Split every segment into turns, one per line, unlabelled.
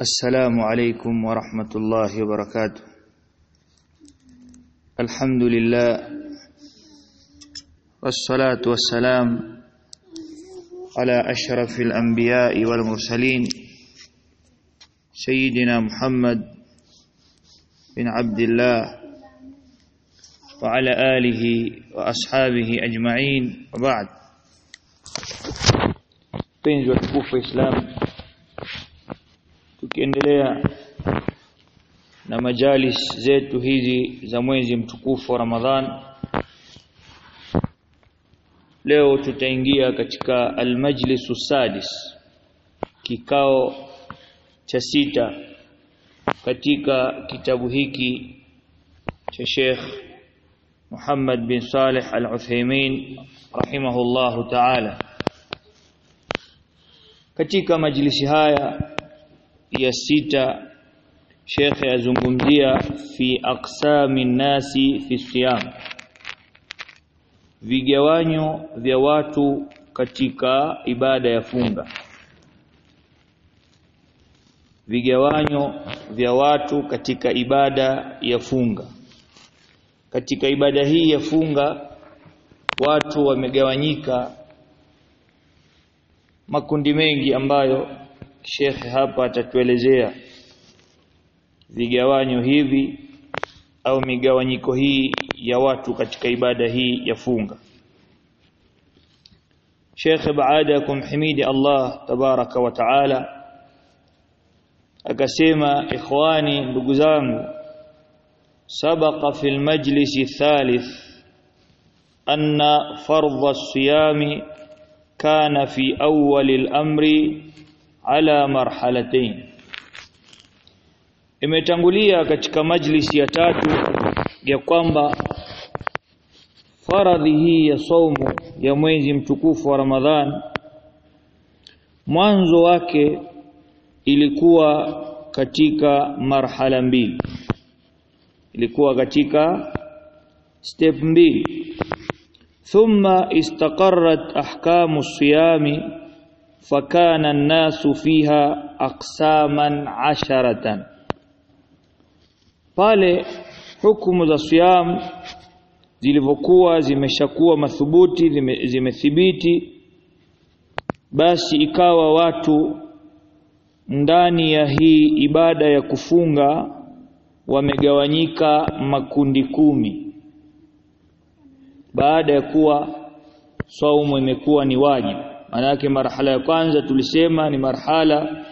السلام عليكم ورحمة الله وبركاته. الحمد لله والصلاة والسلام على أشرف الأنبياء والمرسلين سيدنا محمد بن عبد الله وعلى آله وأصحابه أجمعين. وبعد. Watukufu wa Islam. Tukiendelea na majalis zetu hizi za mwezi mtukufu wa Ramadhan. Leo tutaingia katika almajlisu sadis kikao cha sita katika kitabu hiki cha Sheikh Muhammad bin Saleh Al-Uthaymeen rahimahullahu ta'ala. Katika majlisi haya ya sita Sheikh azungumzia fi aqsami nasi fi siyam. Vigawanyo vya watu katika ibada ya funga. Vigawanyo vya watu katika ibada ya funga. Katika ibada hii ya funga watu wamegawanyika makundi mengi ambayo Sheikh hapa atatuelezea vigawanyo hivi au migawanyiko hii ya watu katika ibada hii ya funga Sheikh baada ya kumhimidi Allah tabaraka wa taala akasema ikhwani ndugu zangu sabaqa fil majlisi thalith anna fardha as-siyami kana fi awwal al-amri ala marhalatain. Imetangulia katika majlisi ya tatu ya kwamba faradhi hii ya saumu ya mwezi mtukufu wa Ramadhan mwanzo wake ilikuwa katika marhala mbili. Ilikuwa katika step mbili. Thumma istaqarrat ahkamu siyami fakana an-nasu fiha aqsaman asharatan. Pale hukumu za siyam zilivyokuwa zimeshakuwa mathubuti zimethibiti basi ikawa watu ndani ya hii ibada ya kufunga wamegawanyika makundi kumi. Baada ya kuwa saumu imekuwa ni wajibu manake marhala ya kwanza tulisema ni marhala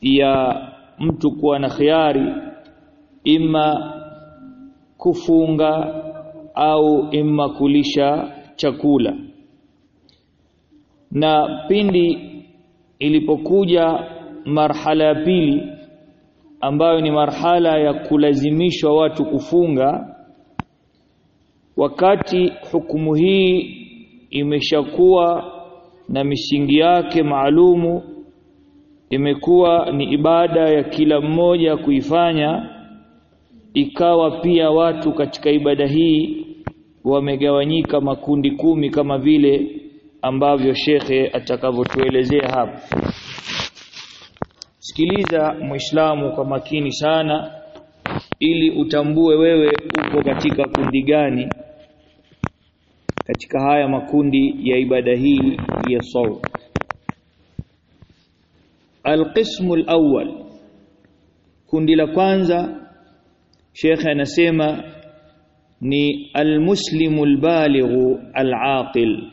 ya mtu kuwa na khiari ima kufunga au ima kulisha chakula. Na pindi ilipokuja marhala ya pili ambayo ni marhala ya kulazimishwa watu kufunga wakati hukumu hii imeshakuwa na misingi yake maalumu imekuwa ni ibada ya kila mmoja kuifanya ikawa pia watu katika ibada hii wamegawanyika makundi kumi kama vile ambavyo shekhe atakavyotuelezea hapa. Sikiliza muislamu kwa makini sana ili utambue wewe uko katika kundi gani katika haya makundi ya ibada hii ya saum alqismu alawwal kundi la kwanza shekhe anasema ni almuslimu albalighu alaqil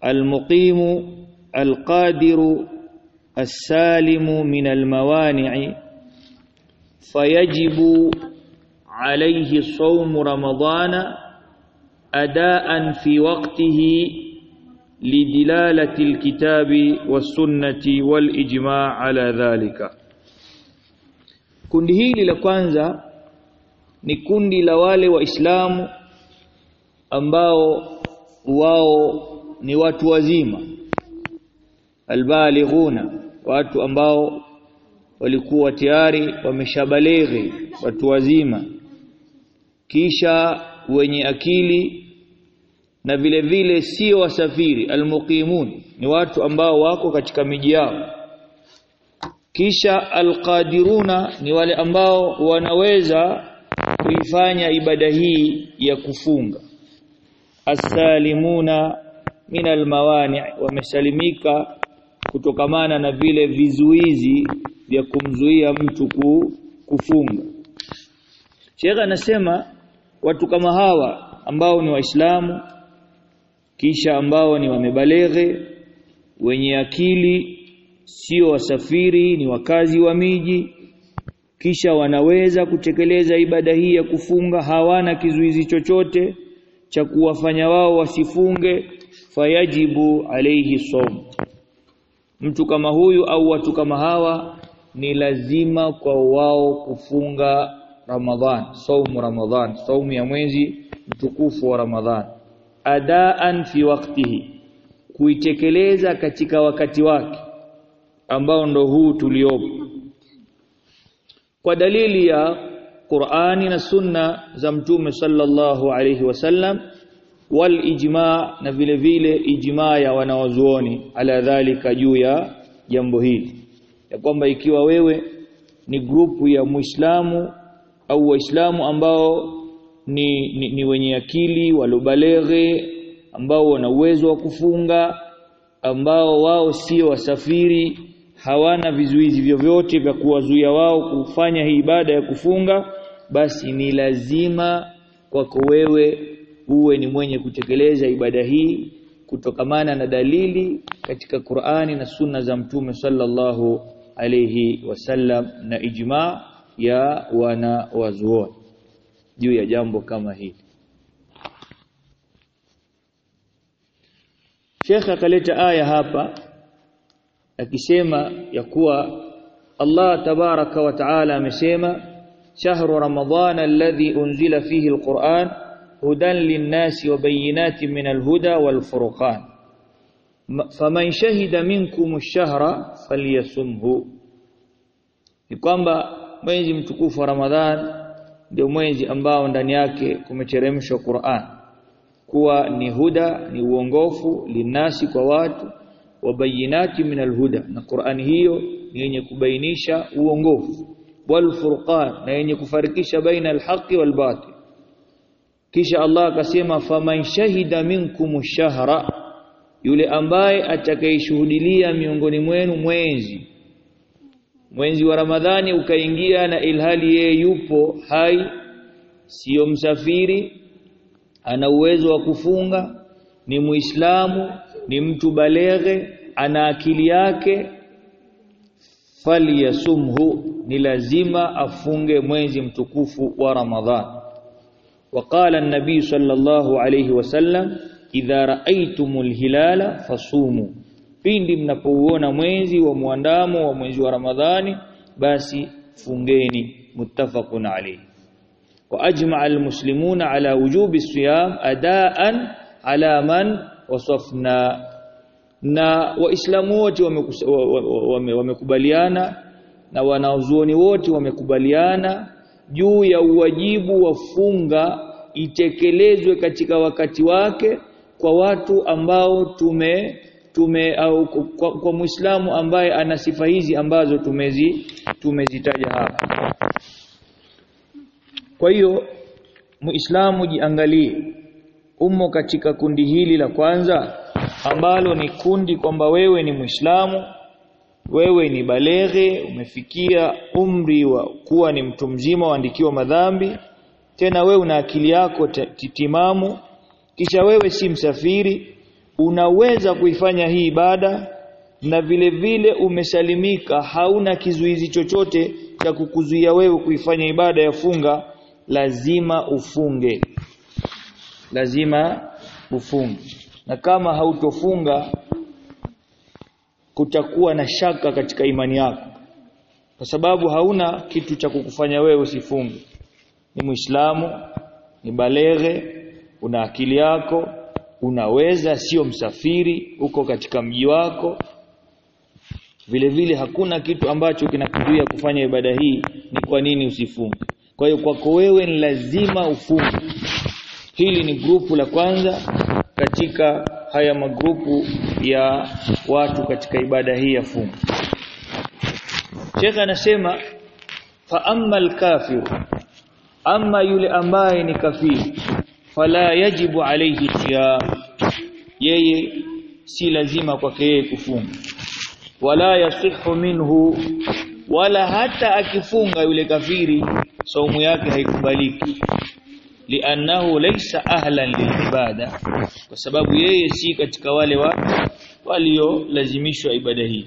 almuqimu alqadiru السالم من الموانع فيجب عليه صوم رمضان adaan fi waqtihi lidilalati alkitabi wasunnati walijma ala dhalika. Kundi hili la kwanza ni kundi la wale waislamu ambao wao ni watu wazima. Albalighuna watu ambao walikuwa tayari wameshabalighi watu wazima. Kisha wenye akili na vile vile sio wasafiri almuqimun ni watu ambao wako katika miji yao. Kisha alqadiruna ni wale ambao wanaweza kuifanya ibada hii ya kufunga. Asalimuna min almawani wamesalimika kutokamana na vile vizuizi vya kumzuia mtu kufunga. Sheikh anasema watu kama hawa ambao ni waislamu kisha ambao ni wamebaleghe wenye akili sio wasafiri ni wakazi wa miji kisha wanaweza kutekeleza ibada hii ya kufunga hawana kizuizi chochote cha kuwafanya wao wasifunge fayajibu alayhi som mtu kama huyu au watu kama hawa ni lazima kwa wao kufunga Ramadhan saumu Ramadhan saumu ya mwezi mtukufu wa Ramadhan adaan fi waqtihi kuitekeleza katika wakati wake ambao ndo huu tuliopo. Kwa dalili ya Qur'ani na Sunna za Mtume sallallahu alayhi wasallam wal ijma na vile vile ijma ya wanawazuoni ala dhalika juu ya jambo hili ya kwamba ikiwa wewe ni grupu ya Muislamu au Waislamu ambao ni, ni, ni wenye akili walobaleghe ambao wana uwezo wa kufunga ambao wao sio wasafiri hawana vizuizi vyovyote vya kuwazuia wao kufanya hii ibada ya kufunga basi ni lazima kwako wewe uwe ni mwenye kutekeleza ibada hii kutokamana na dalili katika Qur'ani na Sunna za Mtume sallallahu alayhi wasallam na ijma ya wana wazuoni juu ya jambo kama hili. Sheikh akaleta aya hapa akisema ya kuwa Allah tabaraka wa taala amesema shahru ramadhana alladhi unzila fihi alquran hudan linnasi wa bayinatin min alhuda walfurqan. Faman shahida minkum ash-shahra falyasumhu. Ni kwamba mwezi mtukufu wa Ramadhan ndio mwezi ambao ndani yake kumeteremshwa Qur'an. Kuwa ni huda ni uongofu linasi kwa watu wa wabayinati min alhuda na Qur'an hiyo ni yenye kubainisha uongofu. Wal furqan na yenye kufarikisha baina alhaqi wal batil. Kisha Allah akasema faman shahida minkum shahra yule ambaye atakayeshuhudilia miongoni mwenu mwezi mwezi wa Ramadhani ukaingia na ilhali yeye yupo hai, siyo msafiri, ana uwezo wa kufunga, ni Muislamu, ni mtu baleghe, ana akili yake, falyasumhu, ni lazima afunge mwezi mtukufu wa Ramadhan. Waqala an-nabii sallallahu alayhi wasallam, idha ra'aytumul hilala fasumu pindi mnapouona mwezi wa muandamo wa mwezi wa Ramadhani basi fungeni. Muttafaqun alayhi wa ajma'a almuslimuna ala wujubi siyam adaan ala man wasafna. Na waislamu wote wamekubaliana na wanazuoni wote wamekubaliana juu ya uwajibu wa funga itekelezwe katika wakati wake kwa watu ambao tume tume au kwa, kwa Muislamu ambaye ana sifa hizi ambazo tumezi tumezitaja hapa. Kwa hiyo Muislamu jiangalie umo katika kundi hili la kwanza ambalo ni kundi kwamba wewe ni Muislamu wewe ni baleghe umefikia umri wa kuwa ni mtu mzima waandikiwa madhambi tena wewe una akili yako titimamu kisha wewe si msafiri unaweza kuifanya hii ibada na vile vile umesalimika hauna kizuizi chochote cha kukuzuia wewe kuifanya ibada ya funga lazima ufunge. Lazima ufunge. Na kama hautofunga kutakuwa na shaka katika imani yako. Kwa sababu hauna kitu cha kukufanya wewe usifunge. Ni muislamu ni baleghe una akili yako unaweza sio msafiri uko katika mji wako. Vile vile hakuna kitu ambacho kinakuzuia kufanya ibada hii ni kwa nini usifunge? Kwa hiyo kwako wewe ni lazima ufunge. Hili ni grupu la kwanza katika haya magrupu ya watu katika ibada hii ya funga Sheikh anasema fa amma al-kafir amma yule ambaye ni kafiri fala yajibu alayhi siyam. Yeye si lazima kwake yeye kufunga. Wala yasihu minhu wala hata akifunga yule kafiri saumu yake haikubaliki. Li'annahu laysa ahlan lilibada kwa sababu yeye si katika wale wa waliolazimishwa ibada hii.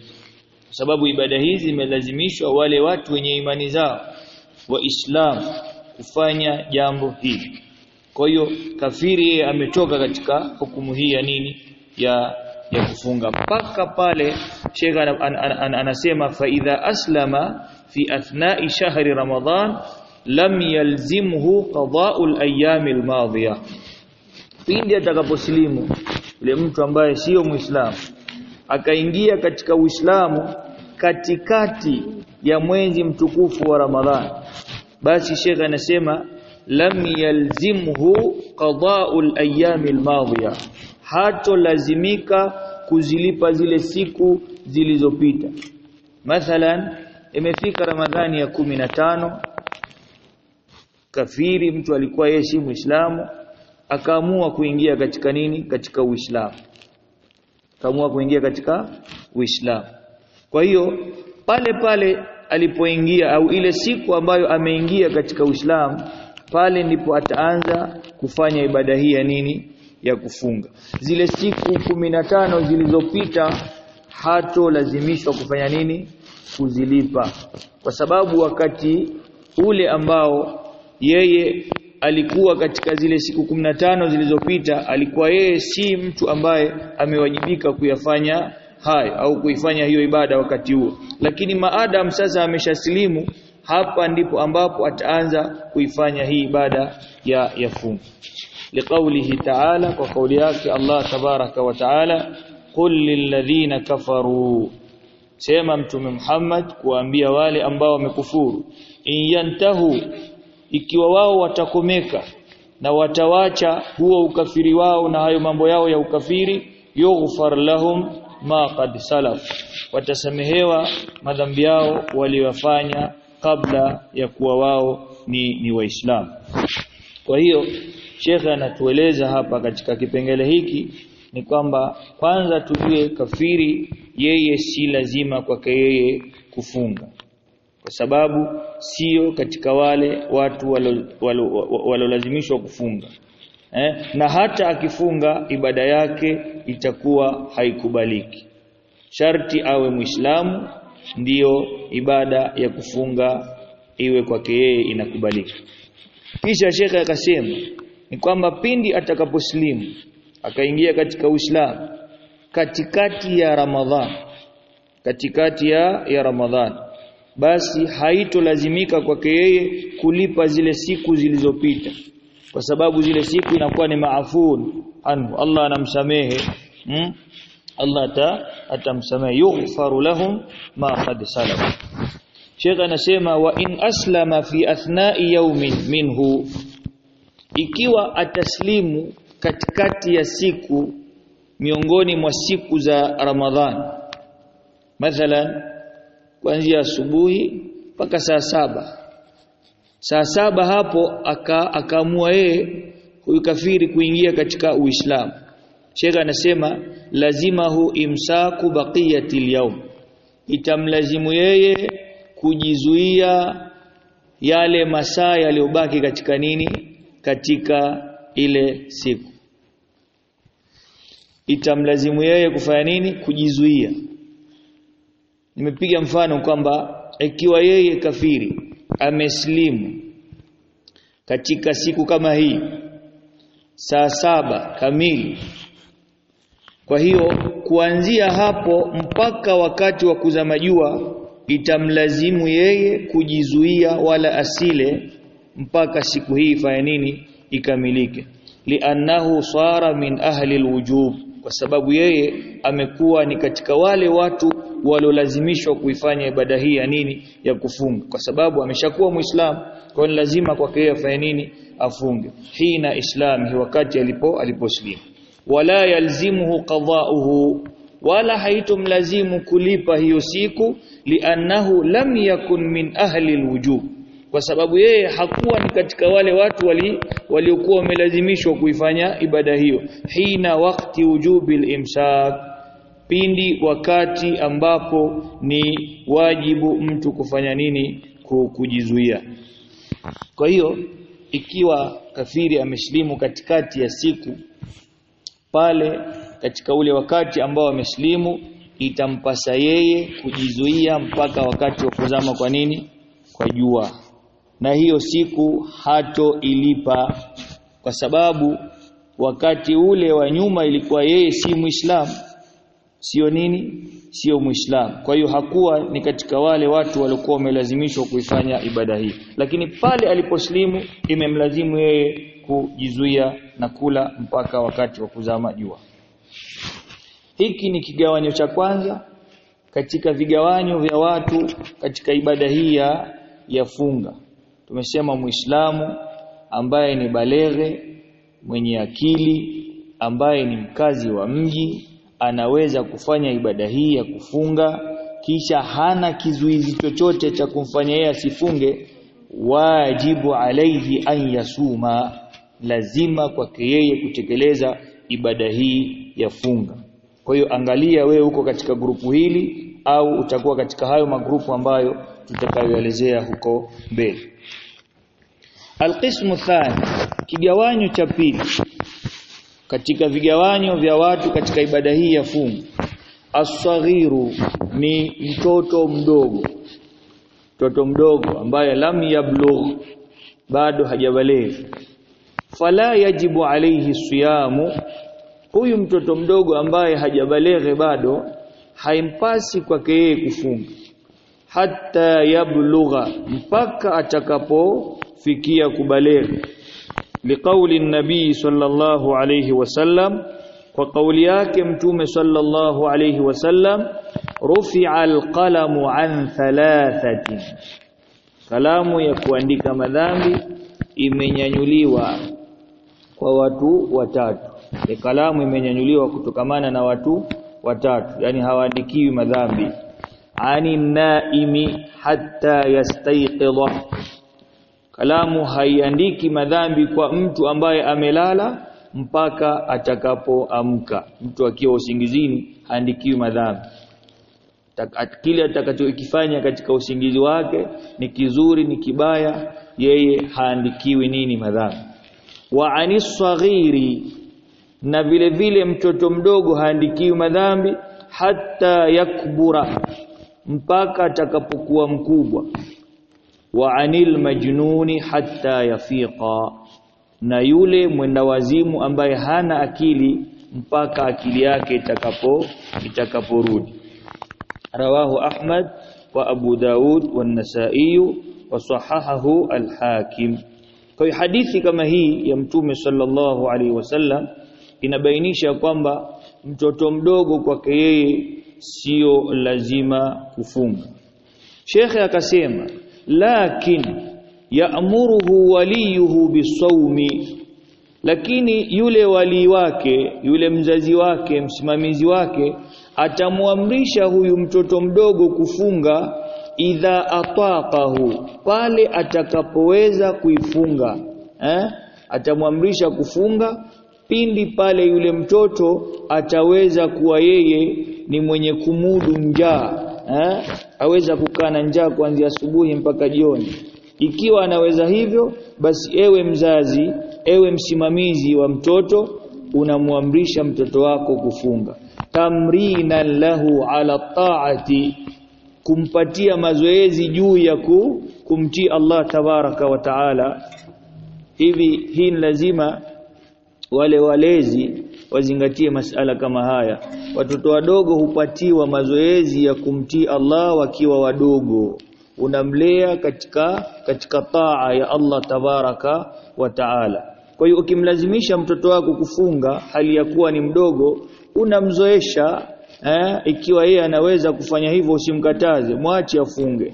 Kwa sababu ibada hizi zimelazimishwa wale watu wenye imani zao. Waislam kufanya jambo hili kwa hiyo kafiri yeye ametoka katika hukumu hii ya nini? Ya ya kufunga. Mpaka pale shekha an, an, an, an, anasema fa idha aslama fi athna'i shahri ramadhan lam yalzimhu qada'u al-ayyam al-madhiya. Pindi atakaposlimu yule mtu ambaye sio muislamu akaingia katika uislamu katikati ya mwezi mtukufu wa ramadhan basi shekha anasema lam yalzimhu qada'u al-ayyam al-madhiya hato lazimika kuzilipa zile siku zilizopita. Mathalan imefika ramadhani ya kumi na tano kafiri mtu alikuwa yeye si muislamu akaamua kuingia katika nini? Katika uislamu. Akaamua kuingia katika uislamu. Kwa hiyo pale pale alipoingia au ile siku ambayo ameingia katika uislamu pale ndipo ataanza kufanya ibada hii ya nini? Ya kufunga. Zile siku tano zilizopita hato lazimishwa kufanya nini? Kuzilipa. Kwa sababu wakati ule ambao yeye alikuwa katika zile siku tano zilizopita alikuwa yeye si mtu ambaye amewajibika kuyafanya hayo au kuifanya hiyo ibada wakati huo. Lakini maadam sasa ameshasilimu hapa ndipo ambapo ataanza kuifanya hii ibada ya ya liqaulihi ta'ala kwa kauli yake Allah tabaraka wa ta'ala qul lilladhina kafaru. Sema mtume Muhammad kuambia wale ambao wamekufuru in yantahu ikiwa wao watakomeka na watawacha huo ukafiri wao na hayo mambo yao ya ukafiri yughfar lahum ma qad salaf. Watasamehewa madhambi yao waliyofanya kabla ya kuwa wao ni, ni waislamu. Kwa hiyo Shekhe anatueleza hapa katika kipengele hiki ni kwamba kwanza tujue kafiri yeye si lazima kwake yeye kufunga kwa sababu sio katika wale watu walolazimishwa kufunga. Eh? na hata akifunga ibada yake itakuwa haikubaliki. Sharti awe muislamu ndiyo ibada ya kufunga iwe kwake yeye inakubalika kisha shekhe akasema ni kwamba pindi atakaposlimu akaingia katika Uislamu katikati ya Ramadhan katikati ya, ya Ramadhan basi haitolazimika kwake yeye kulipa zile siku zilizopita kwa sababu zile siku inakuwa ni maafun anhu Allah anamsamehe hmm? Allah ta atamsamehe yughfaru lahum ma qad salaf. Sheikh anasema wa in aslama fi athna'i yawmin minhu ikiwa ataslimu katikati ya siku miongoni mwa siku za Ramadhan mathalan kuanzia asubuhi mpaka saa saba. Saa saba hapo akaamua yeye huyu kafiri kuingia katika Uislamu Sheikh anasema lazimahu imsaku baqiyati yawm. Itamlazimu yeye kujizuia yale masaa yaliyobaki katika nini? Katika ile siku. Itamlazimu yeye kufanya nini? Kujizuia. Nimepiga mfano kwamba ikiwa yeye kafiri ameslimu katika siku kama hii saa saba kamili kwa hiyo kuanzia hapo mpaka wakati wa kuzama jua itamlazimu yeye kujizuia wala asile mpaka siku hii ifanye nini? Ikamilike. Liannahu sara min ahli alwujub kwa sababu yeye amekuwa ni katika wale watu waliolazimishwa kuifanya ibada hii ya nini? Ya kufunga. Kwa sababu ameshakuwa muislamu kwa ni lazima kwake yeye afanye nini? Afunge. Hina islami wakati alipo aliposlimu wala yalzimuhu qada'uhu wala haitumlazimu kulipa hiyo siku liannahu lam yakun min ahli alwujub kwa sababu yeye hakuwa ni katika wale watu wali waliokuwa wamelazimishwa kuifanya ibada hiyo. Hina wakati wujubil imsak pindi wakati ambapo ni wajibu mtu kufanya nini? Kujizuia. Kwa hiyo ikiwa kafiri amesilimu katikati ya siku pale katika ule wakati ambao amesilimu itampasa yeye kujizuia mpaka wakati wa kuzama kwa nini? Kwa jua. Na hiyo siku hato ilipa kwa sababu wakati ule wa nyuma ilikuwa yeye si muislamu sio nini? Sio muislamu kwa hiyo hakuwa ni katika wale watu waliokuwa wamelazimishwa kuifanya ibada hii. Lakini pale aliposlimu imemlazimu yeye kujizuia na kula mpaka wakati wa kuzama jua. Hiki ni kigawanyo cha kwanza katika vigawanyo vya watu katika ibada hii ya, ya funga. Tumesema muislamu ambaye ni baleghe mwenye akili ambaye ni mkazi wa mji anaweza kufanya ibada hii ya kufunga kisha hana kizuizi chochote cha kumfanya yeye asifunge wajibu alaihi an yasuma lazima kwake yeye kutekeleza ibada hii ya funga. Kwa hiyo angalia wewe uko katika grupu hili au utakuwa katika hayo magrupu ambayo tutakayoelezea huko mbele. Alqismu thani kigawanyo cha pili katika vigawanyo vya watu katika ibada hii ya funga. Asaghiru ni mtoto mdogo. Mtoto mdogo ambaye lam yablugh bado hajabaligh fala yajibu alayhi siyamu. Huyu mtoto mdogo ambaye hajabaleghe bado haimpasi kwake yeye kufunga hata yablugha mpaka atakapofikia kubaligh liqauli nabii sallallahu alayhi wasallam kwa kauli yake mtume sallallahu alayhi wasallam rufi'a alqalamu an thalathatin. Kalamu ya kuandika madhambi imenyanyuliwa kwa watu watatu. E kalamu imenyanyuliwa kutokamana na watu watatu. Yani hawaandikiwi madhambi. Ani naimi hatta yastayqidha kalamu haiandiki madhambi kwa mtu ambaye amelala mpaka atakapoamka. Mtu akiwa usingizini haandikiwi madhambi. Kile atakachokifanya katika usingizi wake ni kizuri ni kibaya yeye haandikiwi nini madhambi wa anisaghiri na vile vile mtoto mdogo haandikiwi madhambi hata yakbura mpaka atakapokuwa mkubwa. Wa anil majnuni hata yafiqa na yule mwenda wazimu ambaye hana akili mpaka akili yake itakapo itakaporudi. Rawahu ahmad wa abu daud wa nasai wa sahahahu al-hakim kwa hadithi kama hii ya mtume sallallahu alaihi wasallam inabainisha kwamba mtoto mdogo kwake yeye sio lazima kufunga Shekhe akasema lakin yaamuruhu waliyuhu bisawmi. Lakini yule wali wake yule mzazi wake msimamizi wake atamwamrisha huyu mtoto mdogo kufunga idha ataqahu pale atakapoweza kuifunga eh? Atamwamrisha kufunga pindi pale yule mtoto ataweza kuwa yeye ni mwenye kumudu njaa eh? Aweza kukaa na njaa kuanzia asubuhi mpaka jioni. Ikiwa anaweza hivyo basi ewe mzazi ewe msimamizi wa mtoto unamwamrisha mtoto wako kufunga. Tamrina lahu ala taati kumpatia mazoezi juu ya ku, kumtii Allah tabaraka wa taala. Hivi hii ni lazima wale walezi wazingatie masala kama haya. Watoto wadogo hupatiwa mazoezi ya kumtii Allah wakiwa wadogo. Unamlea katika katika taa ya Allah tabaraka wa taala. Kwa hiyo ukimlazimisha mtoto wako kufunga hali ya kuwa ni mdogo unamzoesha eh, ikiwa yeye anaweza kufanya hivyo usimkataze mwache afunge.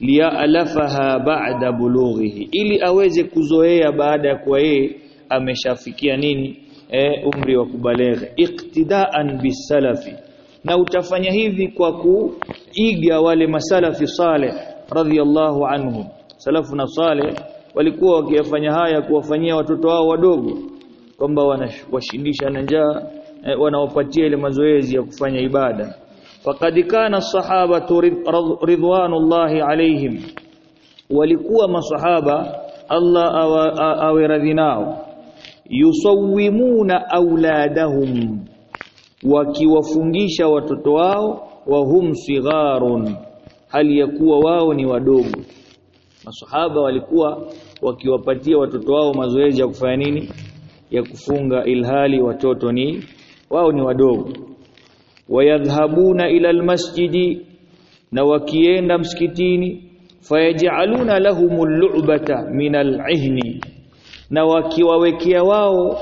Lialafaha ba'da bulughihi ili aweze kuzoea baada ya kuwa yeye ameshafikia nini? Eh, umri wa kubaleghe. Iktidaan bisalafi na utafanya hivi kwa kuiga wale masalafi saleh radhiyallahu anhum. Salafu na saleh walikuwa wakiyafanya haya kuwafanyia watoto wao wadogo kwamba wanawashindisha na njaa eh, wanaopatia ile mazoezi ya kufanya ibada. Faqad kana sahaba ridwanullahi alaihim walikuwa masahaba Allah awe radhi nao. Yusawimuna auladahum wakiwafungisha watoto wao wahum sigharun hali ya kuwa wao ni wadogo. Masahaba walikuwa wakiwapatia watoto wao mazoezi ya kufanya nini? Ya kufunga ilhali watoto ni wao ni wadogo. Wayadhhabuna ila almasjidi na wakienda msikitini fayaj'aluna lahumul lu'bata min al'ihni na wakiwawekea wao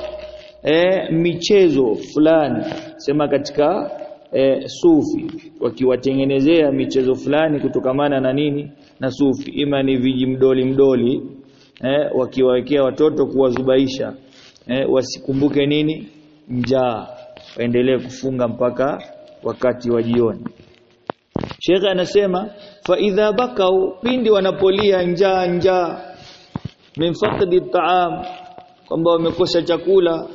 e, michezo fulani. Sema katika e, sufi wakiwatengenezea michezo fulani kutokamana na nini? Na sufi. Ima ni viji mdoli mdoli e, wakiwawekea watoto kuwazubaisha e, wasikumbuke nini? Njaa waendelee kufunga mpaka wakati wa jioni. Sheikh anasema fa idha bakau pindi wanapolia njaa njaa. Min faqdi ta'am kwamba wamekosa chakula.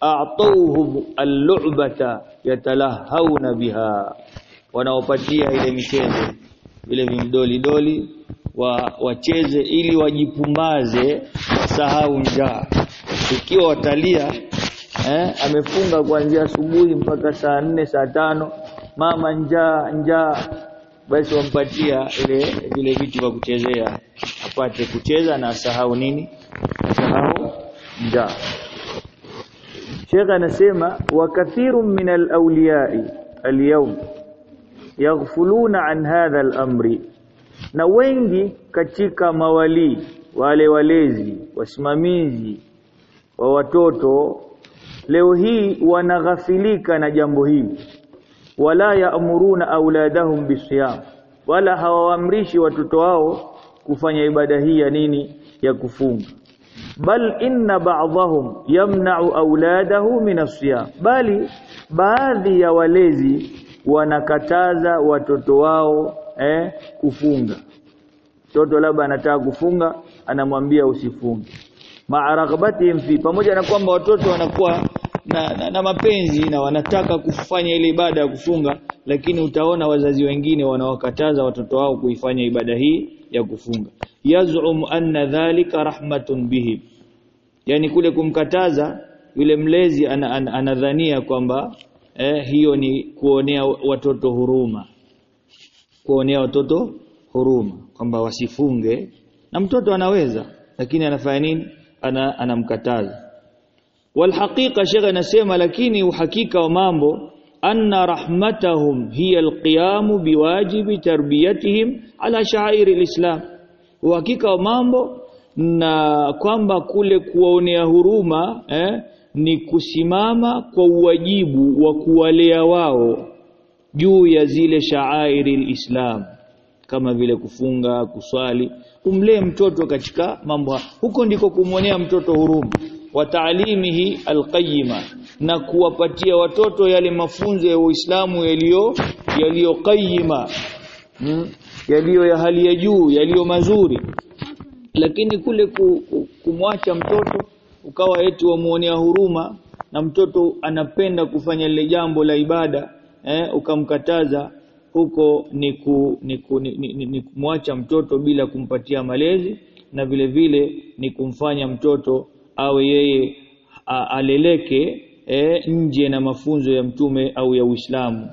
A'tawhum al-lu'bata yatalahawna biha wanaopatia ile michezo vile vimdoli doli wa wacheze ili wajipumbaze sahau njaa. Ikiwa watalia eh, amefunga kuanzia asubuhi mpaka saa nne saa tano. Mama njaa njaa. Basi wampatia ile vile vitu vya kuchezea. Apate kucheza na asahau nini? Asahau njaa. Sheikh anasema wa kathirun min al-awliya'i al-yawm yaghfuluna an hadha al-amri. Na wengi katika mawali wale walezi wasimamizi wa watoto leo hii wanaghafilika na jambo hili. Wala yaamuruna auladahum bisiyam. Wala hawaamrishi watoto wao kufanya ibada hii ya nini? Ya kufunga. Bal inna ba'dahum yamna'u auladahu min asiyam bali baadhi ya walezi wanakataza watoto wao eh, kufunga. Mtoto labda anataka kufunga anamwambia usifunge. Ma'aragbatihim fi pamoja na kwamba watoto wanakuwa na, na, na mapenzi na wanataka kufanya ile ibada ya kufunga lakini utaona wazazi wengine wanawakataza watoto wao kuifanya ibada hii ya kufunga. Yaz'um anna dhalika rahmatun bihi. Yani kule kumkataza yule mlezi anadhania kwamba eh, hiyo ni kuonea watoto huruma. Kuonea watoto huruma kwamba wasifunge. Na mtoto anaweza lakini anafanya nini? Ana anamkataza walhaqiqa shekha anasema lakini uhakika wa mambo anna rahmatahum hiya alqiyam biwajibi tarbiyatihim ala sha'air alislam. Uhakika wa mambo na kwamba kule kuwaonea huruma eh, ni kusimama kwa uwajibu wa kuwalea wao juu ya zile sha'airi alislam kama vile kufunga kuswali umlee mtoto katika mambo huko ndiko kumwonea mtoto huruma wa taalimihi alqayyima na kuwapatia watoto yale mafunzo ya Uislamu yaliyo yaliyo qayyima hmm? yaliyo ya hali ya juu yaliyo mazuri lakini kule ku, ku, kumwacha mtoto ukawa eti wamuonea huruma na mtoto anapenda kufanya lile jambo la ibada eh, ukamkataza huko ni, ku, ni, ku, ni, ni, ni, ni kumwacha mtoto bila kumpatia malezi na vile vile ni kumfanya mtoto awe yeye aleleke e, nje na mafunzo ya mtume au ya Uislamu.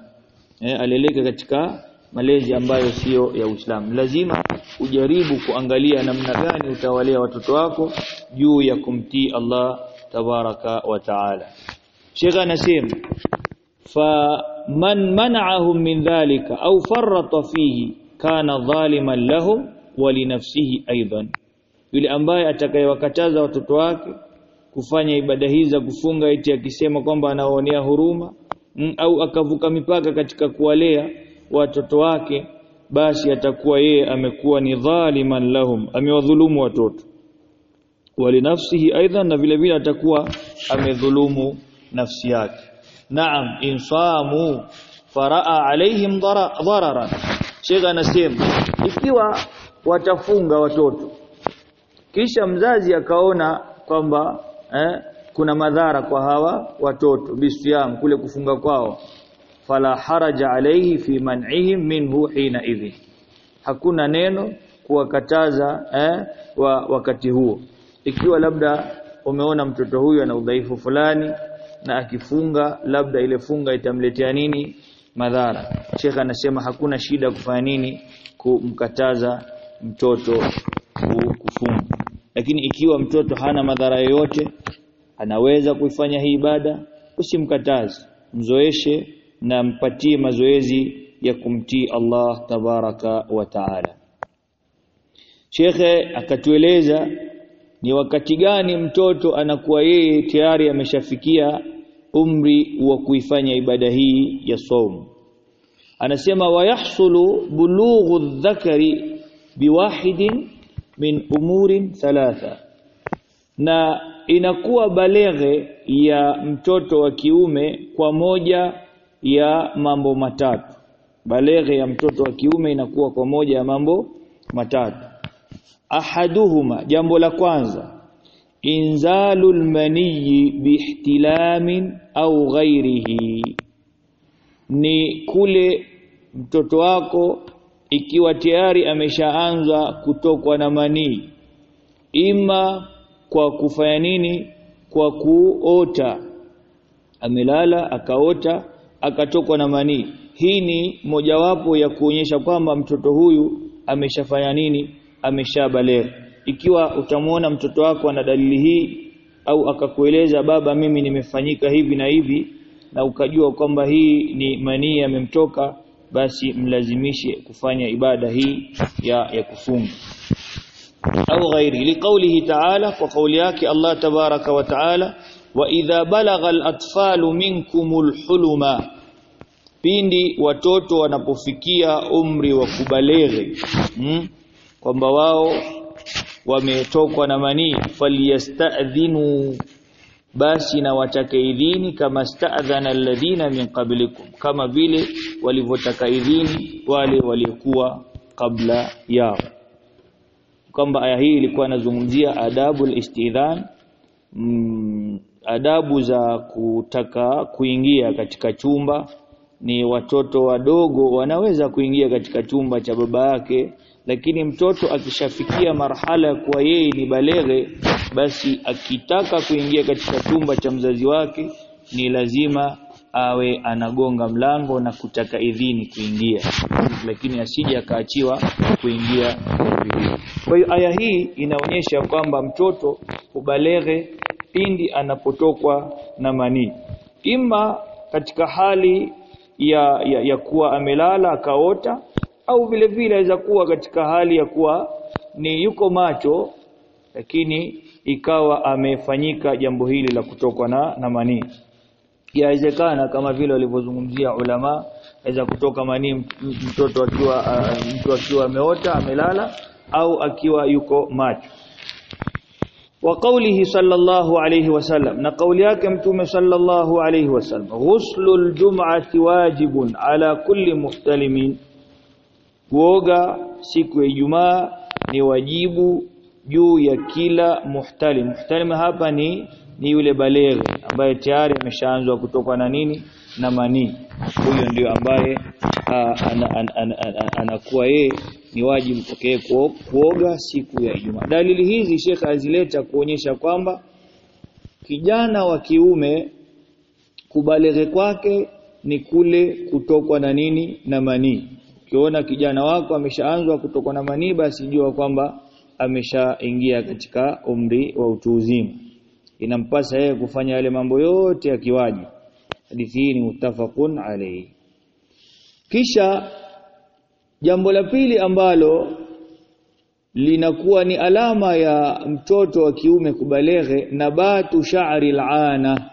E, aleleke katika malezi ambayo siyo ya Uislamu. Lazima ujaribu kuangalia namna gani utawalea watoto wako juu ya kumtii Allah tabaraka wa taala. Sheikh anasema fa man man'ahum min dhalika au farrata fihi kana dhaliman lahum wa li nafsihi aidan yule ambaye atakayewakataza watoto wake kufanya ibada hizi za kufunga eti akisema kwamba anaonea huruma mm, au akavuka mipaka katika kuwalea watoto wake basi atakuwa yeye amekuwa ni dhaliman lahum amewadhulumu watoto. Walinafsihi aidha na vile vile atakuwa amedhulumu nafsi yake. Naam insamu faraa alaihim dharara Sheikh anasema ikiwa watafunga watoto kisha mzazi akaona kwamba eh, kuna madhara kwa hawa watoto bisiyam kule kufunga kwao. Fala haraja alayhi fi man'ihim minhu hina idhi. Hakuna neno kuwakataza eh, wa wakati huo. Ikiwa labda umeona mtoto huyu ana udhaifu fulani na akifunga labda ile funga itamletea nini? Madhara. Sheikh anasema hakuna shida kufanya nini kumkataza mtoto kufunga lakini ikiwa mtoto hana madhara yoyote anaweza kuifanya hii ibada usimkataze. Mzoeshe na mpatie mazoezi ya kumtii Allah tabaraka wa taala. Shekhe akatueleza ni wakati gani mtoto anakuwa yeye tayari ameshafikia umri wa kuifanya ibada hii ya somo anasema wayahsulu bulughu dhakari biwahidin min umurin thalatha. Na inakuwa baleghe ya mtoto wa kiume kwa moja ya mambo matatu. Baleghe ya mtoto wa kiume inakuwa kwa moja ya mambo matatu. Ahaduhuma jambo la kwanza inzalul maniyi bihtilamin au ghairihi. Ni kule mtoto wako ikiwa tayari ameshaanza kutokwa na manii. Ima kwa kufanya nini? Kwa kuota. Amelala akaota akatokwa na manii. Hii ni mojawapo ya kuonyesha kwamba mtoto huyu ameshafanya nini? Ameshabalea ikiwa utamwona mtoto wako ana dalili hii au akakueleza baba mimi nimefanyika hivi na hivi na ukajua kwamba hii ni manii yamemtoka basi mlazimishe kufanya ibada hii ya, ya kufunga au ghairi liqaulihi ta'ala kwa kauli yake Allah tabaraka wa ta'ala wa idha balagha al-atfalu minkumul huluma pindi watoto wanapofikia umri wa kubalere hmm? kwamba wao wametokwa na manii falyastadhinu basi na idhini kama staadhana alladhina min qablikum kama vile walivyotaka idhini wale waliokuwa kabla yao. Kwamba aya hii ilikuwa inazungumzia adabu istidhan mm, adabu za kutaka kuingia katika chumba. Ni watoto wadogo wanaweza kuingia katika chumba cha baba yake lakini mtoto akishafikia marhala ya kuwa yeye ni baleghe basi akitaka kuingia katika chumba cha mzazi wake ni lazima awe anagonga mlango na kutaka idhini kuingia. Lakini asije akaachiwa kuingia kwa hiyo aya hii inaonyesha kwamba mtoto ubaleghe pindi anapotokwa na manii. Ima katika hali ya, ya, ya kuwa amelala akaota au vile vile aweza kuwa katika hali ya kuwa ni yuko macho lakini ikawa amefanyika jambo hili la kutokwa na, na manii. Yawezekana kama vile walivyozungumzia ulama aweza kutoka manii mtoto akiwa mtu akiwa ameota amelala au akiwa yuko macho. Wa qawlihi sallallahu alayhi wasallam na kauli yake mtume sallallahu alayhi wasallam ghuslul jum'ati wajibun ala kulli muhtalimin kuoga siku ya Ijumaa ni wajibu juu ya kila muhtalim. Muhtalim hapa ni ni yule baleghe ambaye tayari ameshaanzwa kutokwa na nini? Na manii. Huyo ndio ambaye anakuwa yeye ni wajibu kwake kuoga siku ya Ijumaa. Dalili hizi Sheikh azileta kuonyesha kwamba kijana wa kiume kubaleghe kwake ni kule kutokwa na nini? Na manii ukiona kijana wako ameshaanzwa kutokwa na manii basi jua kwamba ameshaingia katika umri wa utu uzima. Inampasa yeye kufanya yale mambo yote ya kiwaji. Hadithi hii ni mutafaqun alayhi. Kisha jambo la pili ambalo linakuwa ni alama ya mtoto wa kiume kubaleghe nabatu sha'ri al'ana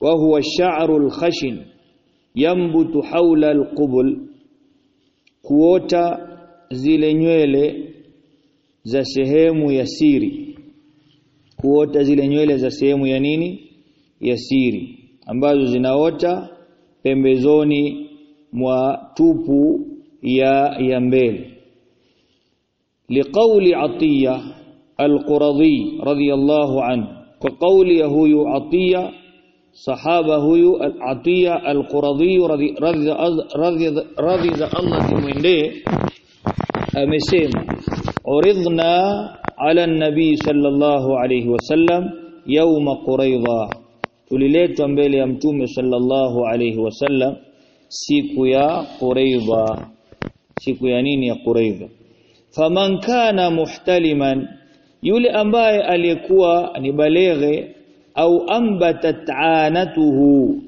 wa huwa ash-sha'ru al-khashin yambutu hawla al-qubul kuota zile nywele za sehemu ya siri. Kuota zile nywele za sehemu ya nini? Ya siri. Ambazo zinaota pembezoni mwa tupu ya ya mbele. Liqauli atiya alquradhi radiyallahu anhu. Kwa kauli ya huyu atiya sahaba huyu atiya alquradhi radhi za Allah zimwendee amesema uridna ala nabii sallallahu alayhi wasallam yawma quraidha tuliletwa mbele ya mtume sallallahu alayhi wasallam siku ya quraidha siku ya nini ya quraidha faman kana muhtaliman yule ambaye aliyekuwa ni baleghe au ambatat anatuhu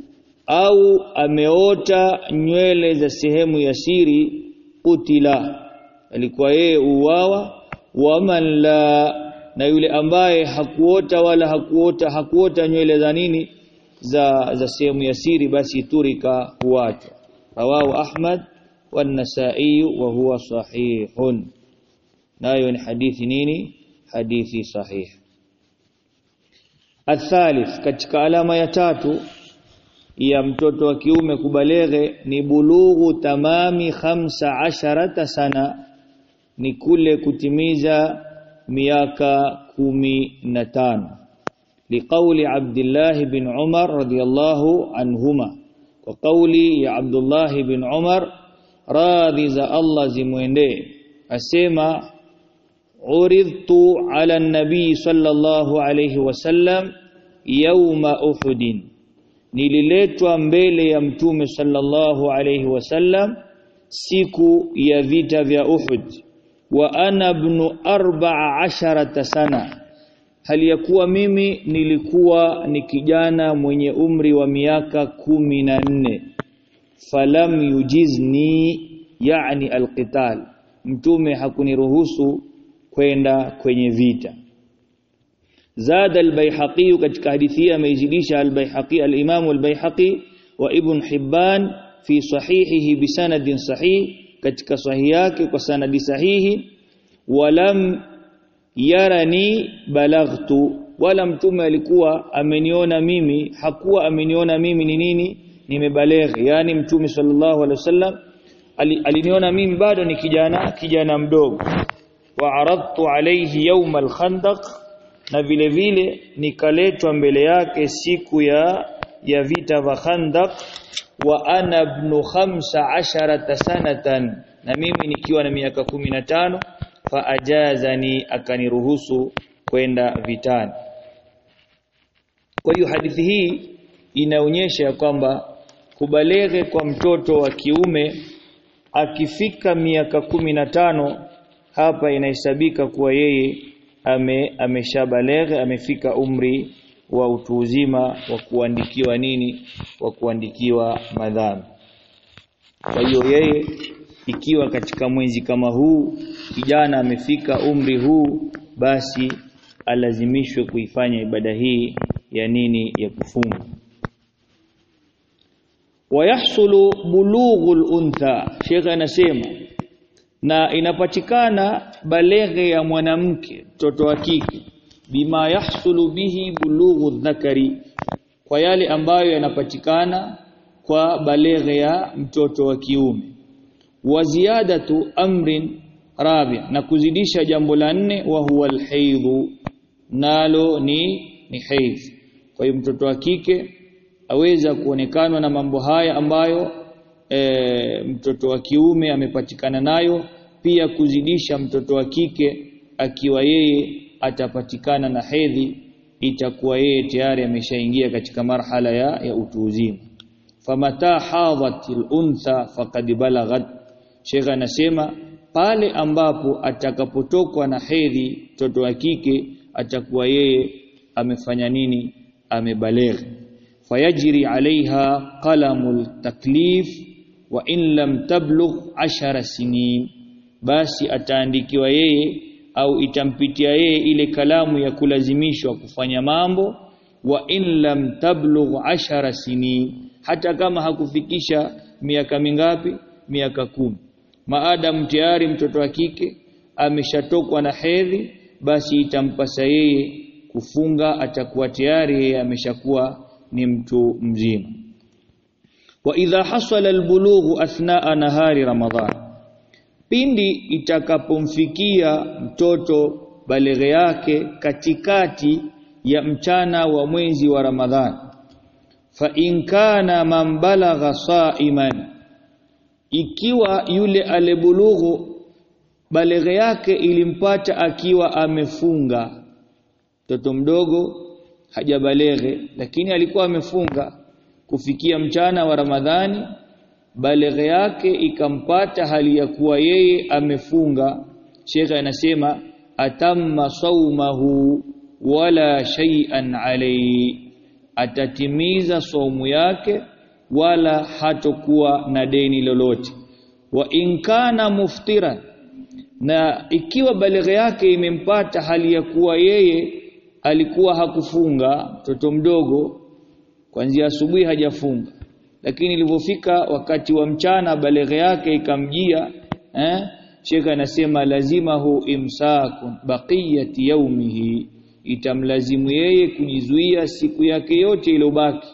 au ameota nywele za sehemu ya siri utila alikuwa yeye uwawa waman la na yule ambaye hakuota wala hakuota hakuota nywele za nini za za sehemu ya siri basi turika huachwa rawahu ahmad والنسائي وهو صحيح nayo ni hadithi nini hadithi sahih athalith katika alama ya tatu ya mtoto wa kiume kubaleghe ni bulughu tamami khamsa asharata sana ni kule kutimiza miaka kumi na tano. Liqauli Abdullah bin Umar radiyallahu anhuma. Kwa kauli ya Abdullah bin Umar radhi za Allah zimwendee. Asema uridtu ala nabii sallallahu alayhi wasallam yawma uhudin nililetwa mbele ya mtume sallallahu alayhi wasallam siku ya vita vya Uhud. Wa ana ibn arba'a sana. Hali ya kuwa mimi nilikuwa ni kijana mwenye umri wa miaka kumi na nne. Falam yujizni yani alqital. Mtume hakuniruhusu kwenda kwenye vita. Zada albayhaqi katika hadithi ameizidisha albayhaqi alimamu albayhaqi wa ibn hibban fi sahihihi bisanadin sahih katika sahihi yake kwa sanadi sahihi walam yarani balaghtu wala mtume alikuwa ameniona mimi hakuwa ameniona mimi ni nini nimebaleghi yani mtume sallallahu alaihi wasallam aliniona mimi bado ni kijana kijana mdogo wa aradtu alayhi yawm na vile vile nikaletwa mbele yake siku ya ya vita vya Khandaq wa ana ibn khamsa asharata sanatan na mimi nikiwa na miaka kumi na tano fa ajazani akaniruhusu kwenda vitani. Kwa hiyo hadithi hii inaonyesha kwamba kubaleghe kwa mtoto wa kiume akifika miaka kumi na tano hapa inahesabika kuwa yeye ame ameshabaleghe amefika umri wa utu uzima wa kuandikiwa nini? Wa kuandikiwa madhambi. Kwa hiyo yeye ikiwa katika mwezi kama huu kijana amefika umri huu basi alazimishwe kuifanya ibada hii ya nini? Ya kufunga. Wayahsulu bulughul untha shekha anasema na inapatikana baleghe ya mwanamke mtoto wa kike bima yahsulu bihi bulughu dhakari kwa yale ambayo yanapatikana kwa baleghe ya mtoto wa kiume. Wa ziyadatu amrin rabi na kuzidisha jambo la nne wa huwa nalo ni ni haidh kwa hiyo mtoto wa kike aweza kuonekanwa na mambo haya ambayo e, mtoto wa kiume amepatikana nayo pia kuzidisha mtoto wa kike akiwa yeye atapatikana na hedhi itakuwa yeye tayari ameshaingia katika marhala ya, ya utu uzima. Famata hadhatil untha faqad balaghat. Sheikh anasema pale ambapo atakapotokwa na hedhi mtoto wa kike atakuwa yeye amefanya nini? Amebalegha. Fayajri alaiha qalamul taklif wa in lam tablugh ashara sinin basi ataandikiwa yeye au itampitia yeye ile kalamu ya kulazimishwa kufanya mambo wa in lam tablugh ashara sinin hata kama hakufikisha miaka mingapi? Miaka kumi. Maadamu tayari mtoto wa kike ameshatokwa na hedhi basi itampasa yeye kufunga atakuwa tayari yeye ameshakuwa ni mtu mzima wa idha hasala albulughu athnaa nahari ramadhan. Pindi itakapomfikia mtoto baleghe yake katikati ya mchana wa mwezi wa ramadhan fa in kana man balagha sa'iman ikiwa yule alibulughu baleghe yake ilimpata akiwa amefunga. Mtoto mdogo hajabaleghe lakini alikuwa amefunga kufikia mchana wa Ramadhani balighe yake ikampata hali ya kuwa yeye amefunga. Sheikh anasema atamma saumahu wala shay'an alayhi. Atatimiza saumu yake wala hatokuwa na deni lolote. Wa inkana muftiran na ikiwa balighe yake imempata hali ya kuwa yeye alikuwa hakufunga mtoto mdogo kuanzia asubuhi hajafunga. Lakini ilipofika wakati wa mchana balighe yake ikamjia eh? Sheikh anasema lazima hu imsakun baqiyati yaumihi itamlazimu yeye kujizuia siku yake yote ilobaki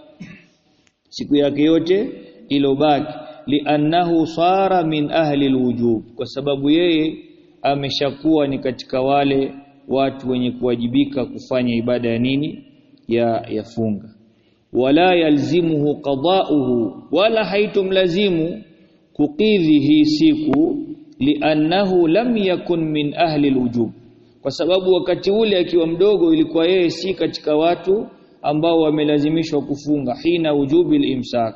siku yake yote iliyobaki. Liannahu sara min ahli alwujub. Kwa sababu yeye ameshakuwa ni katika wale watu wenye kuwajibika kufanya ibada ya nini? Ya yafunga wala yalzimuhu qada'uhu wala haitumlazimu kukidhi hii siku liannahu lam yakun min ahli alwujub. Kwa sababu wakati ule akiwa mdogo ilikuwa yeye si katika watu ambao wamelazimishwa kufunga. Hina wujubi limsak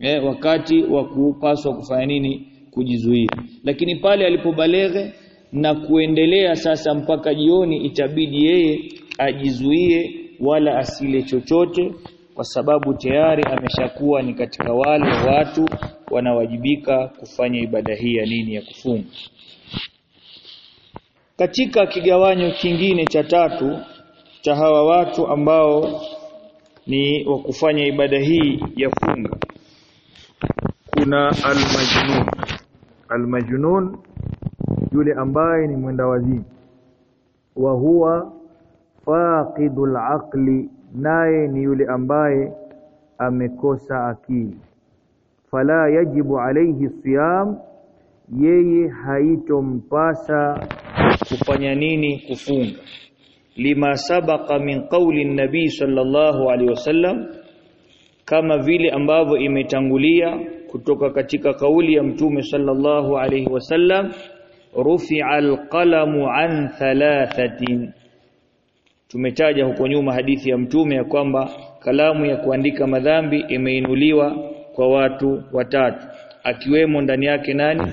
eh, wakati wa kupaswa kufanya nini? Kujizuia. Lakini pale alipobalege na kuendelea sasa mpaka jioni itabidi yeye ajizuie wala asile chochote kwa sababu tayari ameshakuwa ni katika wale watu wanawajibika kufanya ibada hii ya nini ya kufunga. Katika kigawanyo kingine cha tatu cha hawa watu ambao ni wa kufanya ibada hii ya funga kuna almajnun. Almajnun yule ambaye ni mwenda wazimu wa huwa faqidul aqli naye ni yule ambaye amekosa akili. Fala yajibu alayhi siyam yeye haitompasa kufanya nini? Kufunga. Lima sabaqa min qawli nabii sallallahu alaihi wasallam kama vile ambavyo imetangulia kutoka katika kauli ya mtume sallallahu alaihi wasallam rufi'a alqalamu an thalathatin tumetaja huko nyuma hadithi ya mtume ya kwamba kalamu ya kuandika madhambi imeinuliwa kwa watu watatu. Akiwemo ndani yake nani?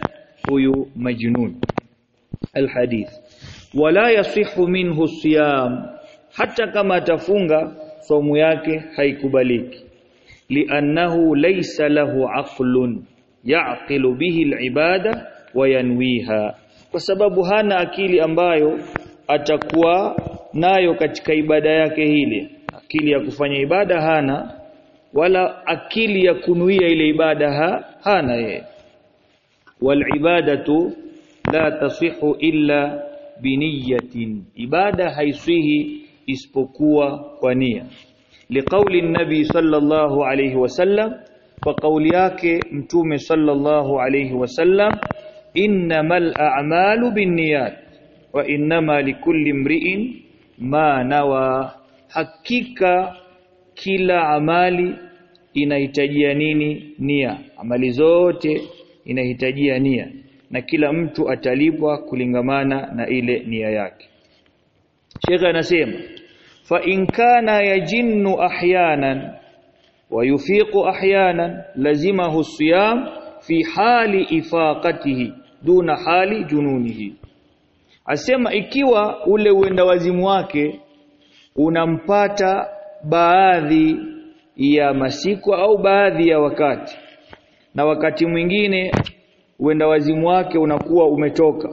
Huyu majnun. Alhadith. Wala yasihu minhu siyam. Hata kama atafunga somu yake haikubaliki. Liannahu laysa lahu aqlun ya'qilu bihi alibada wa yanwiha. Kwa sababu hana akili ambayo atakuwa nayo katika ibada yake hile. Akili ya kufanya ibada hana wala akili ya kunuia ile ibada ha, hana yeye wal ibadatu la tasihu illa biniyatin. Ibada haiswihi isipokuwa kwa nia. Liqauli nabi sallallahu alayhi wasallam kwa kauli yake mtume sallallahu alayhi wasallam innamal a'malu binniyat wa innama likulli imri'in ma nawa hakika kila amali inahitajia nini? Nia. Amali zote inahitajia nia. Na kila mtu atalipwa kulingamana na ile nia yake. Sheikh anasema fa in kana yajinnu ahyanan wa yufiqu ahyanan lazimahu siyam fi hali ifaqatihi duna hali jununihi asema ikiwa ule uenda wazimu wake unampata baadhi ya masiku au baadhi ya wakati. Na wakati mwingine uenda wazimu wake unakuwa umetoka.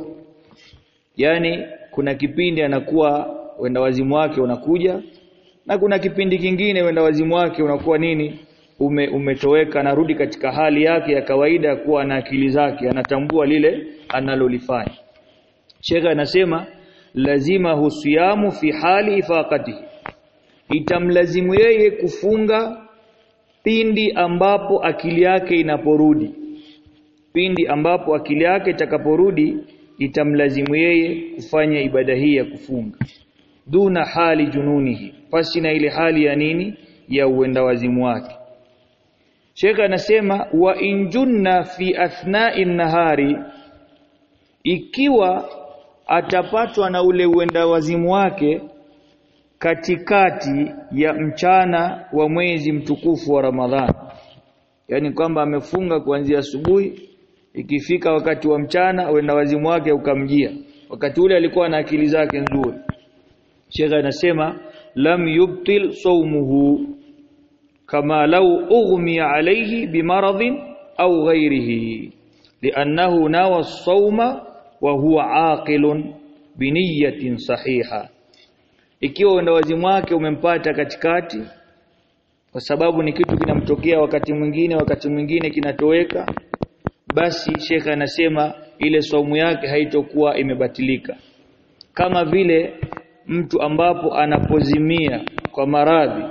Yani kuna kipindi anakuwa uenda wazimu wake unakuja na kuna kipindi kingine uenda wazimu wake unakuwa nini ume, umetoweka narudi katika hali yake ya kawaida kuwa na akili zake anatambua lile analolifanya Sheikh anasema lazima husiyamu fi hali ifaqatihi. Itamlazimu yeye kufunga pindi ambapo akili yake inaporudi. Pindi ambapo akili yake itakaporudi itamlazimu yeye kufanya ibada hii ya kufunga. Duna hali jununihi. Pasi na ile hali ya nini? Ya uenda wazimu wake. Sheikh anasema wa injunna fi athnai nahari ikiwa atapatwa na ule uenda wazimu wake katikati ya mchana wa mwezi mtukufu wa Ramadhani yani kwamba amefunga kuanzia asubuhi ikifika wakati wa mchana uenda wazimu wake ukamjia. Wakati ule alikuwa na akili zake nzuri. Sheikh anasema lam yubtil sawmuhu kama lau ughmi alayhi bimaradhin au ghairihi li'annahu nawa as-sawma wa huwa aqilun biniyatin sahiha. Ikiwa uenda wazimu wake umempata katikati kwa sababu ni kitu kinamtokea wakati mwingine wakati mwingine kinatoweka basi shekha anasema ile saumu yake haitokuwa imebatilika. Kama vile mtu ambapo anapozimia kwa maradhi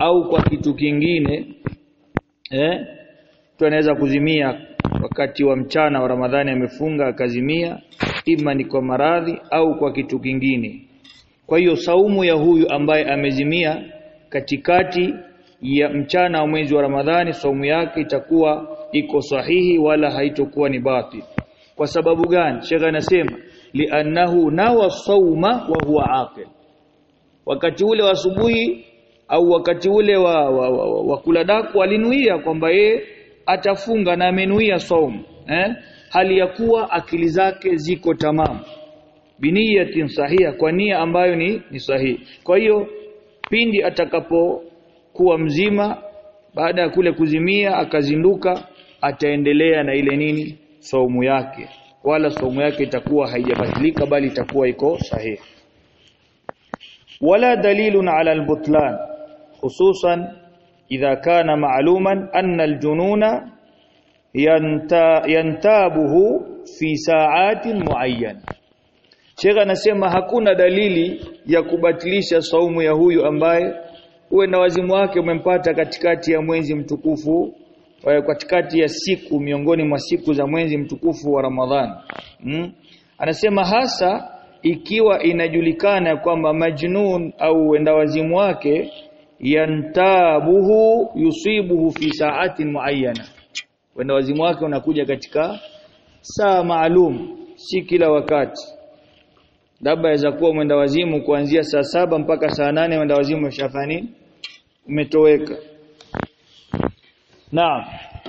au kwa kitu kingine eh mtu anaweza kuzimia wakati wa mchana wa Ramadhani amefunga akazimia ima ni kwa maradhi au kwa kitu kingine. Kwa hiyo saumu ya huyu ambaye amezimia katikati ya mchana wa mwezi wa Ramadhani saumu yake itakuwa iko sahihi wala haitokuwa ni batil. Kwa sababu gani? Sheikh anasema li'annahu nawa sauma wa huwa aqil. Wakati ule wa asubuhi au wakati ule wa, wa, wa, wa, wa kula daku alinuia kwamba yeye atafunga na amenuia saumu eh? Hali ya kuwa akili zake ziko tamamu biniyatin sahiha kwa nia ambayo ni, ni sahihi. Kwa hiyo pindi atakapokuwa mzima baada ya kule kuzimia akazinduka ataendelea na ile nini? Saumu yake. Wala saumu yake itakuwa haijabadilika bali itakuwa iko sahihi. Wala dalilun ala albutlan hususan idha kana ma'luman anna aljununa yanta, yantabuhu fi sa'atin muayyana Sheikh anasema hakuna dalili ya kubatilisha saumu ya huyu ambaye uwe na wazimu wake umempata katikati ya mwezi mtukufu katikati ya siku miongoni mwa siku za mwezi mtukufu wa Ramadhani. Hmm? Anasema hasa ikiwa inajulikana kwamba majnun au wenda wazimu wake yantabuhu yusibuhu fi sa'atin muayyana. Wenda wazimu wake unakuja katika saa maalum si kila wakati. Labda yaweza kuwa mwenda wazimu kuanzia saa saba mpaka saa nane mwenda wazimu ushafanya umetoweka. Naam.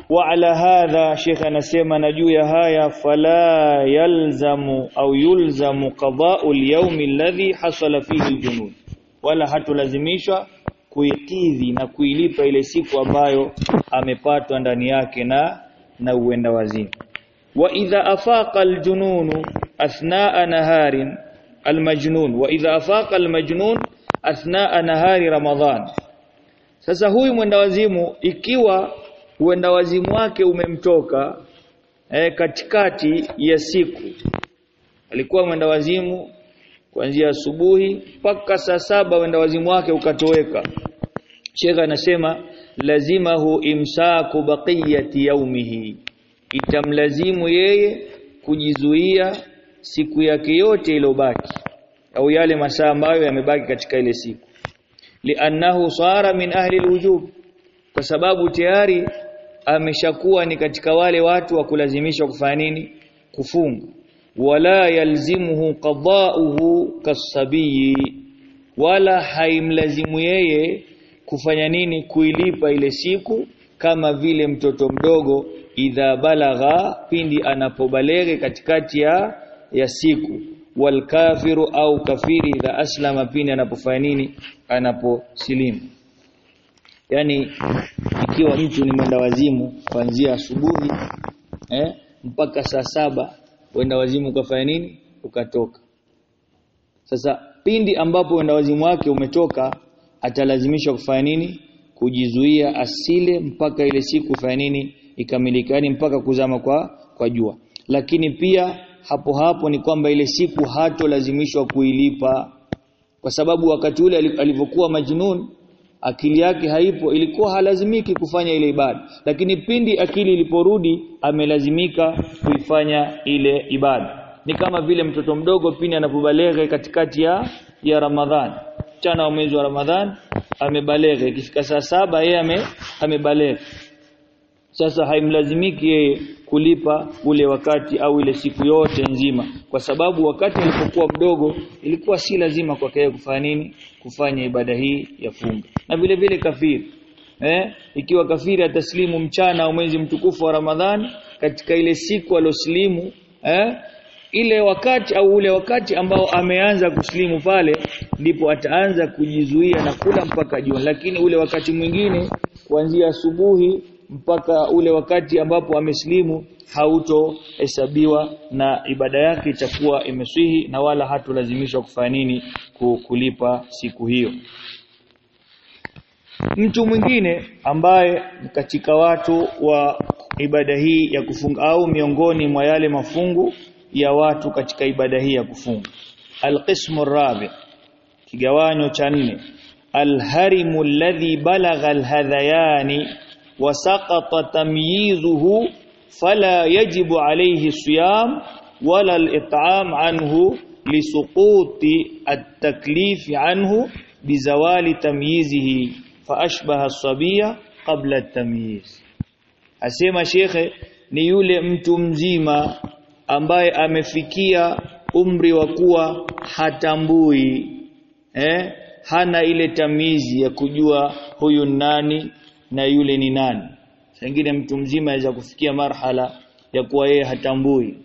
Wa ala hadha Sheikh anasema na juu ya haya fala yalzamu au yulzamu qada'u al-yawm alladhi hasala fihi al-junud wala hatulazimishwa kuikidhi na kuilipa ile siku ambayo amepatwa ndani yake na na uenda wazimu wa idha afaqa aljunun athnaa naharin al-majnun. Wa idha afaqa almajnun athnaa nahari ramadhan sasa huyu mwenda wazimu ikiwa uenda wazimu wake umemtoka e, katikati ya siku alikuwa mwenda wazimu kuanzia asubuhi mpaka saa saba wenda wazimu wake ukatoweka. Sheikh anasema lazimahu imsaku baqiyati yaumihi itamlazimu yeye kujizuia siku yake yote iliyobaki au yale masaa ambayo yamebaki katika ile siku. Li'annahu sara min ahli alwujub kwa sababu tayari ameshakuwa ni katika wale watu wa kulazimishwa kufanya nini? Kufunga wala yalzimuhu qada'uhu kasabii wala haimlazimu yeye kufanya nini? Kuilipa ile siku kama vile mtoto mdogo idha balagha pindi anapobalege katikati ya ya siku. Wal kafiru au kafiri idha aslama pindi anapofanya nini? Anaposilimu. Yani ikiwa mtu ni mwenda wazimu kuanzia asubuhi eh mpaka saa saba wenda wazimu ukafanya nini? Ukatoka. Sasa pindi ambapo wenda wazimu wake umetoka atalazimishwa kufanya nini? Kujizuia asile mpaka ile siku fanya nini? Ikamilika yani mpaka kuzama kwa kwa jua. Lakini pia hapo hapo ni kwamba ile siku hatolazimishwa kuilipa. Kwa sababu wakati ule alivyokuwa majnun akili yake haipo ilikuwa halazimiki kufanya ile ibada. Lakini pindi akili iliporudi amelazimika kuifanya ile ibada. Ni kama vile mtoto mdogo pindi anapobalege katikati ya ya Ramadhani mchana wa mwezi wa Ramadhani amebalege ikifika saa saba yeye ame amebaleghe sasa haimlazimiki yeye kulipa ule wakati au ile siku yote nzima. Kwa sababu wakati alipokuwa mdogo ilikuwa si lazima kwake yeye kufanya nini? Kufanya ibada hii ya funga na vile vile kafiri. Eh? Ikiwa kafiri ataslimu mchana au mwezi mtukufu wa Ramadhani katika ile siku aloslimu eh? Ile wakati au ule wakati ambao ameanza kuslimu pale ndipo ataanza kujizuia na kula mpaka jioni. Lakini ule wakati mwingine kuanzia asubuhi mpaka ule wakati ambapo ameslimu hautohesabiwa na ibada yake itakuwa imeswihi na wala hatulazimishwa kufanya nini kulipa siku hiyo. Mtu mwingine ambaye katika watu wa ibada hii ya kufunga au miongoni mwa yale mafungu ya watu katika ibada hii ya kufunga. Alqismu rabi kigawanyo cha nne. Alharimu alladhi balagha alhadhayani wasaqata tamyizuhu fala yajibu alayhi siyam wala al-it'am anhu lisuquti at-taklif anhu bizawali tamyizihi fa ashbaha as-sabiya qabla at-tamyiz. Asema shekhe ni yule mtu mzima ambaye amefikia umri wa kuwa hatambui eh? Hana ile tamizi ya kujua huyu nani na yule ni nani? Sengine mtu mzima aweza kufikia marhala ya kuwa yeye hatambui.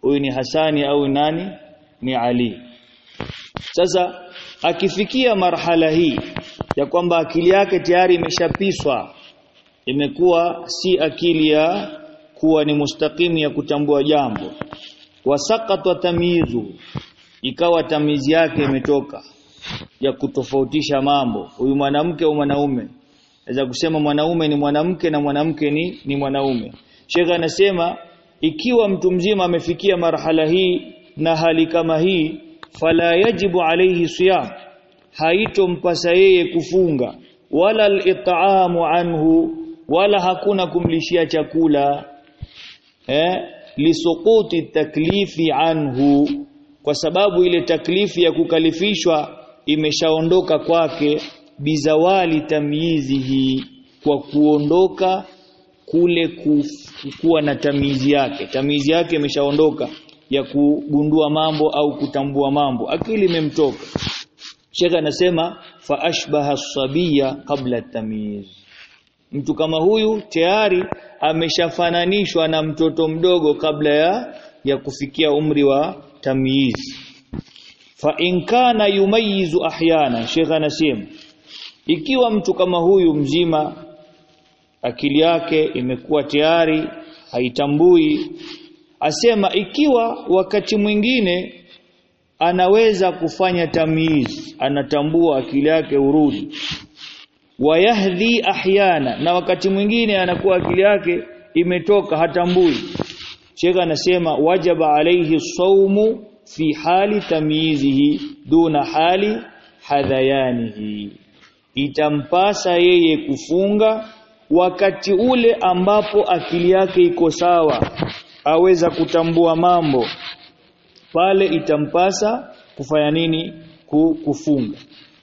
Huyu ni Hasani au nani? Ni Ali. Sasa akifikia marhala hii ya kwamba akili yake tayari imeshapiswa imekuwa si akili ya kuwa ni mustakimu ya kutambua jambo. Wasakatwa tamizu ikawa tamizi yake imetoka ya kutofautisha mambo. Huyu mwanamke au mwanaume Naweza kusema mwanaume ni mwanamke na mwanamke ni ni mwanaume. Sheikh anasema ikiwa mtu mzima amefikia marhala hii na hali kama hii fala yajibu alayhi siyam haitompasa yeye kufunga wala al-it'amu anhu wala hakuna kumlishia chakula eh lisuquti taklifi anhu kwa sababu ile taklifi ya kukalifishwa imeshaondoka kwake bizawali tamyizihi kwa kuondoka kule kuwa na tamizi yake. Tamizi yake imeshaondoka ya kugundua mambo au kutambua mambo. Akili imemtoka shekha anasema fa ashbaha sabiya kabla tamiz. Mtu kama huyu tayari ameshafananishwa na mtoto mdogo kabla ya ya kufikia umri wa tamyiz fa in kana yumayizu ahyana shekha anasema ikiwa mtu kama huyu mzima akili yake imekuwa tayari haitambui asema ikiwa wakati mwingine anaweza kufanya tamyiz anatambua akili yake urudi wayahdhi ahyana na wakati mwingine anakuwa akili yake imetoka hatambui. Sheikh anasema wajaba alayhi saumu fi hali tamyizihi duna hali hadhayanihi itampasa yeye kufunga wakati ule ambapo akili yake iko sawa aweza kutambua mambo. Pale itampasa kufanya nini? Kufunga.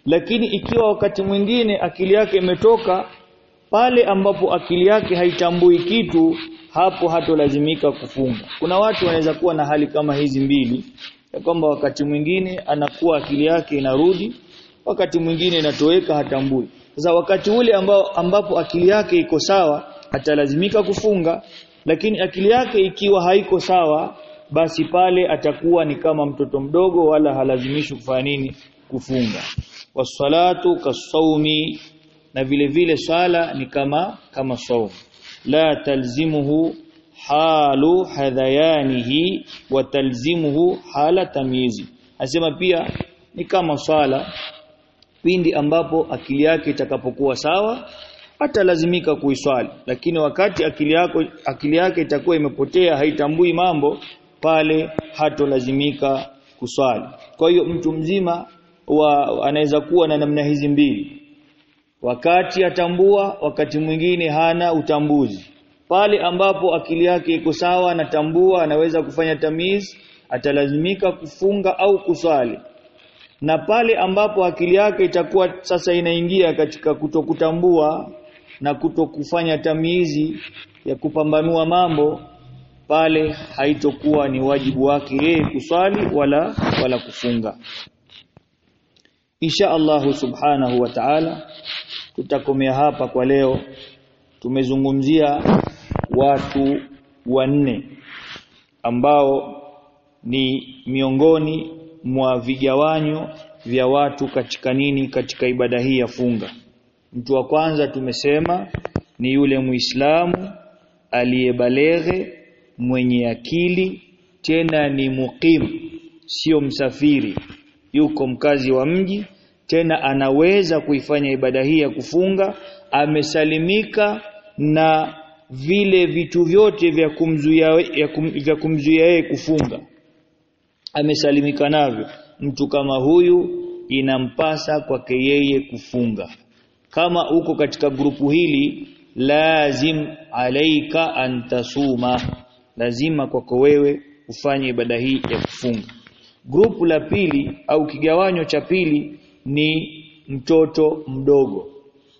Lakini ikiwa wakati mwingine akili yake imetoka pale ambapo akili yake haitambui kitu hapo hatolazimika kufunga. Kuna watu wanaweza kuwa na hali kama hizi mbili ya kwamba wakati mwingine anakuwa akili yake inarudi wakati mwingine natoweka hatambui. Sasa wakati ule ambao ambapo akili yake iko sawa atalazimika kufunga. Lakini akili yake ikiwa haiko sawa basi pale atakuwa ni kama mtoto mdogo wala halazimishi kufanya nini? Kufunga. Wasalatu kasaumi na vile vile sala ni kama kama saum la talzimuhu halu hadhayanihi wa talzimuhu hala tamyizi. Asema pia ni kama swala pindi ambapo akili yake itakapokuwa sawa atalazimika kuiswali. Lakini wakati akili yako akili yake itakuwa imepotea haitambui mambo pale hatolazimika kuswali. Kwa hiyo mtu mzima wa anaweza kuwa na namna hizi mbili. Wakati atambua wakati mwingine hana utambuzi. Pale ambapo akili yake iko sawa anatambua anaweza kufanya tamiz atalazimika kufunga au kuswali na pale ambapo akili yake itakuwa sasa inaingia katika kutokutambua na kutokufanya tamizi ya kupambanua mambo pale haitokuwa ni wajibu wake yeye kuswali wala wala kufunga. Insha Allahu subhanahu wa ta'ala tutakomea hapa kwa leo. Tumezungumzia watu wanne ambao ni miongoni mwa vigawanyo vya watu katika nini katika ibada hii ya funga. Mtu wa kwanza tumesema ni yule muislamu aliyebaleghe mwenye akili tena ni muqim sio msafiri. Yuko mkazi wa mji tena anaweza kuifanya ibada hii ya kufunga. Amesalimika na vile vitu vyote vya kumzuia kum, vya kumzuia yeye kufunga amesalimika navyo. Mtu kama huyu inampasa kwake yeye kufunga. Kama uko katika grupu hili lazim alaika antasuma lazima kwako wewe ufanye ibada hii ya kufunga. Grupu la pili au kigawanyo cha pili ni mtoto mdogo.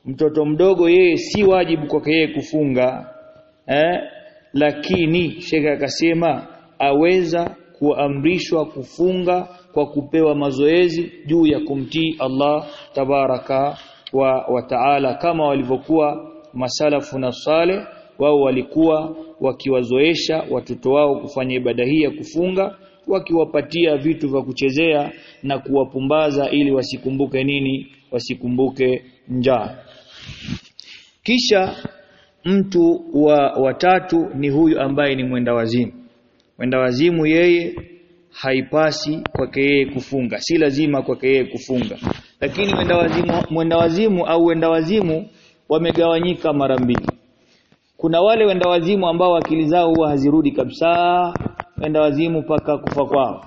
Mtoto mdogo yeye si wajibu kwake yeye kufunga eh? Lakini shekhe akasema aweza kuamrishwa kufunga kwa kupewa mazoezi juu ya kumtii Allah tabaraka wa, wa taala. Kama walivyokuwa masalafu na sale wao walikuwa wakiwazoesha watoto wao kufanya ibada hii ya kufunga wakiwapatia vitu vya kuchezea na kuwapumbaza ili wasikumbuke nini? Wasikumbuke njaa. Kisha mtu wa watatu ni huyu ambaye ni mwenda wazimu mwenda wazimu yeye haipasi kwake yeye kufunga. Si lazima kwake yeye kufunga. Lakini mwenda wazimu mwenda wazimu au wenda wazimu wamegawanyika mara mbili. Kuna wale wenda wazimu ambao akili zao huwa hazirudi kabisa wenda wazimu paka kufa kwao.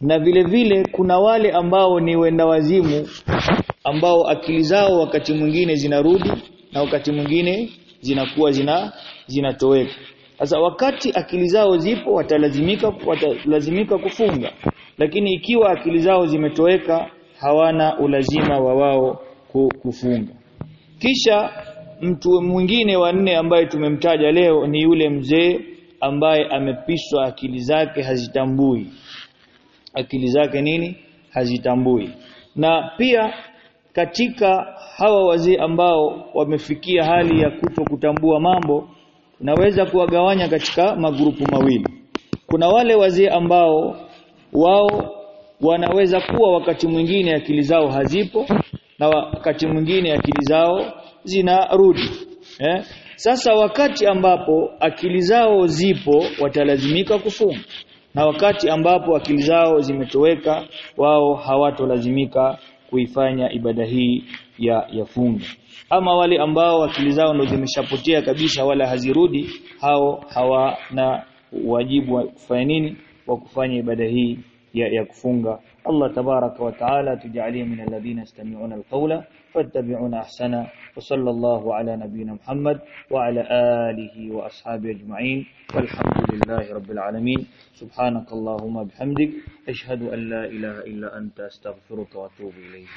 Na vile vile kuna wale ambao ni wenda wazimu ambao akili zao wakati mwingine zinarudi na wakati mwingine zinakuwa zina zinatoweka sasa wakati akili zao zipo watalazimika watalazimika kufunga. Lakini ikiwa akili zao zimetoweka hawana ulazima wa wao kufunga. Kisha mtu mwingine wa nne ambaye tumemtaja leo ni yule mzee ambaye amepishwa akili zake hazitambui. Akili zake nini? Hazitambui. Na pia katika hawa wazee ambao wamefikia hali ya kuto kutambua mambo naweza kuwagawanya katika magrupu mawili kuna wale wazee ambao wao wanaweza kuwa wakati mwingine akili zao hazipo na wakati mwingine akili zao zinarudi eh? sasa wakati ambapo akili zao zipo watalazimika kufunga na wakati ambapo akili zao zimetoweka wao hawatolazimika kuifanya ibada hii ya ya funga ama wale ambao akili zao ndo zimeshapotea kabisa wala hazirudi hao hawana wajibu wa kufanya nini wa kufanya ibada hii ya, ya kufunga Allah tabaraka wa taala tujalie min alladhina yastami'una alqawla fattabi'una ahsana wa sallallahu ala nabiyyina Muhammad wa ala alihi wa ashabihi ajma'in walhamdulillahi rabbil alamin subhanakallahumma bihamdik ashhadu an la ilaha illa anta astaghfiruka wa atubu ilayk